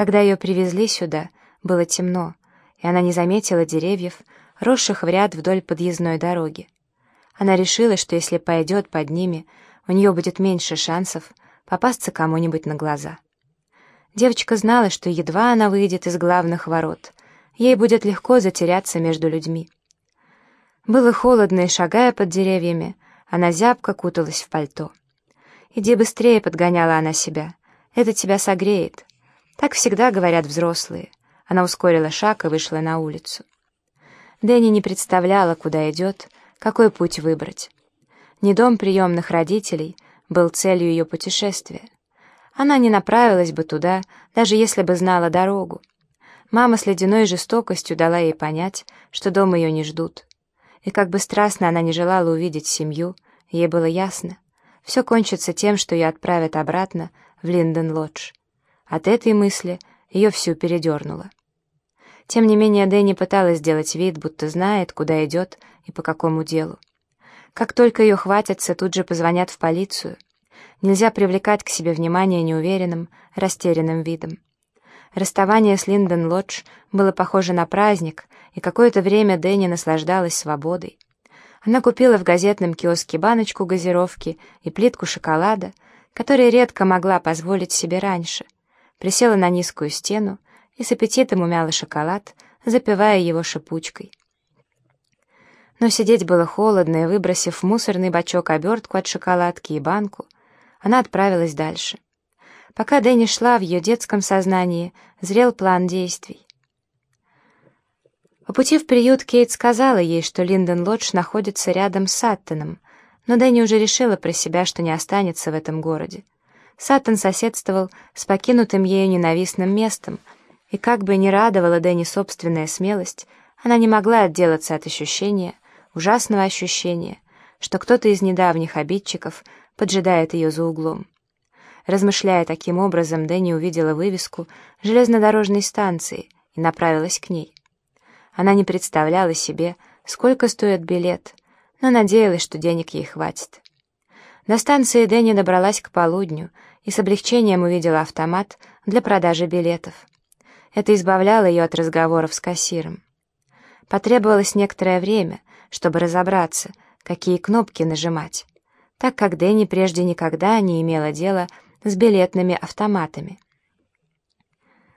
Когда ее привезли сюда, было темно, и она не заметила деревьев, росших в ряд вдоль подъездной дороги. Она решила, что если пойдет под ними, у нее будет меньше шансов попасться кому-нибудь на глаза. Девочка знала, что едва она выйдет из главных ворот, ей будет легко затеряться между людьми. Было холодно, и, шагая под деревьями, она зябко куталась в пальто. «Иди быстрее», — подгоняла она себя, — «это тебя согреет». Так всегда говорят взрослые. Она ускорила шаг и вышла на улицу. Дэнни не представляла, куда идет, какой путь выбрать. Не дом приемных родителей был целью ее путешествия. Она не направилась бы туда, даже если бы знала дорогу. Мама с ледяной жестокостью дала ей понять, что дома ее не ждут. И как бы страстно она не желала увидеть семью, ей было ясно. Все кончится тем, что ее отправят обратно в Линден-Лодж. От этой мысли ее всю передернуло. Тем не менее, Дэнни пыталась сделать вид, будто знает, куда идет и по какому делу. Как только ее хватятся, тут же позвонят в полицию. Нельзя привлекать к себе внимание неуверенным, растерянным видом. Расставание с Линдон Лодж было похоже на праздник, и какое-то время Дэнни наслаждалась свободой. Она купила в газетном киоске баночку газировки и плитку шоколада, которые редко могла позволить себе раньше. Присела на низкую стену и с аппетитом умяла шоколад, запивая его шипучкой. Но сидеть было холодно, и, выбросив в мусорный бачок обертку от шоколадки и банку, она отправилась дальше. Пока Дэнни шла, в ее детском сознании зрел план действий. По пути в приют Кейт сказала ей, что Линдон Лодж находится рядом с Саттоном, но Дэнни уже решила про себя, что не останется в этом городе. Саттон соседствовал с покинутым ею ненавистным местом, и как бы ни радовала Дэнни собственная смелость, она не могла отделаться от ощущения, ужасного ощущения, что кто-то из недавних обидчиков поджидает ее за углом. Размышляя таким образом, Дэнни увидела вывеску железнодорожной станции и направилась к ней. Она не представляла себе, сколько стоит билет, но надеялась, что денег ей хватит. До станции Дэнни добралась к полудню и с облегчением увидела автомат для продажи билетов. Это избавляло ее от разговоров с кассиром. Потребовалось некоторое время, чтобы разобраться, какие кнопки нажимать, так как Дэнни прежде никогда не имела дела с билетными автоматами.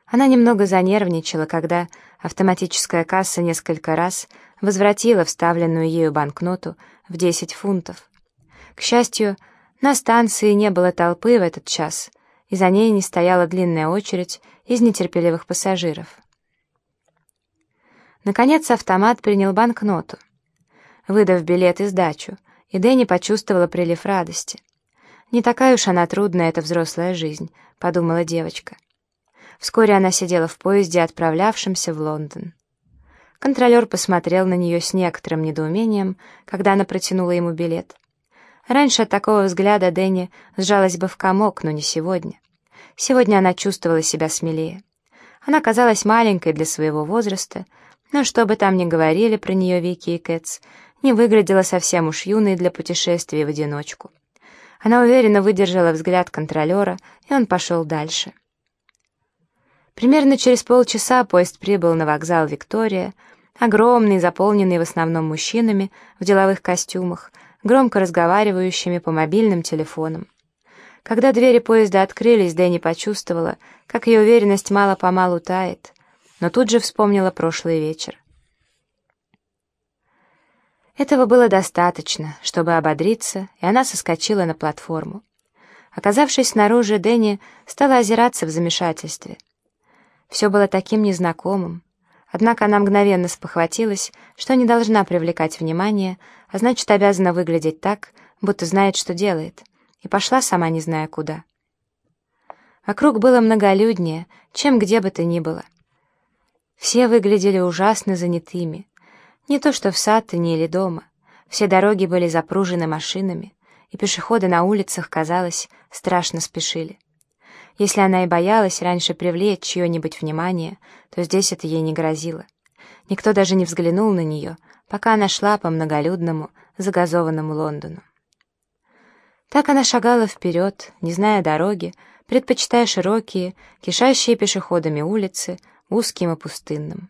Она немного занервничала, когда автоматическая касса несколько раз возвратила вставленную ею банкноту в 10 фунтов. К счастью, на станции не было толпы в этот час, и за ней не стояла длинная очередь из нетерпеливых пассажиров. Наконец автомат принял банкноту — выдав билет и сдачу, и Дэнни почувствовала прилив радости. «Не такая уж она трудная, эта взрослая жизнь», — подумала девочка. Вскоре она сидела в поезде, отправлявшемся в Лондон. Контролер посмотрел на нее с некоторым недоумением, когда она протянула ему билет. Раньше от такого взгляда Дэнни сжалась бы в комок, но не сегодня. Сегодня она чувствовала себя смелее. Она казалась маленькой для своего возраста, но что бы там ни говорили про нее Вики и Кэтс, не выглядела совсем уж юной для путешествий в одиночку. Она уверенно выдержала взгляд контролера, и он пошел дальше. Примерно через полчаса поезд прибыл на вокзал «Виктория», огромный, заполненный в основном мужчинами в деловых костюмах, громко разговаривающими по мобильным телефонам. Когда двери поезда открылись, Дэнни почувствовала, как ее уверенность мало-помалу тает, но тут же вспомнила прошлый вечер. Этого было достаточно, чтобы ободриться, и она соскочила на платформу. Оказавшись снаружи, Дэнни стала озираться в замешательстве. Все было таким незнакомым. Однако она мгновенно спохватилась, что не должна привлекать внимание, а значит, обязана выглядеть так, будто знает, что делает, и пошла сама не зная куда. Вокруг было многолюднее, чем где бы то ни было. Все выглядели ужасно занятыми — не то что в Саттоне или дома. Все дороги были запружены машинами, и пешеходы на улицах, казалось, страшно спешили. Если она и боялась раньше привлечь чье-нибудь внимание, то здесь это ей не грозило. Никто даже не взглянул на нее, пока она шла по многолюдному, загазованному Лондону. Так она шагала вперед, не зная дороги, предпочитая широкие, кишащие пешеходами улицы, узким и пустынным.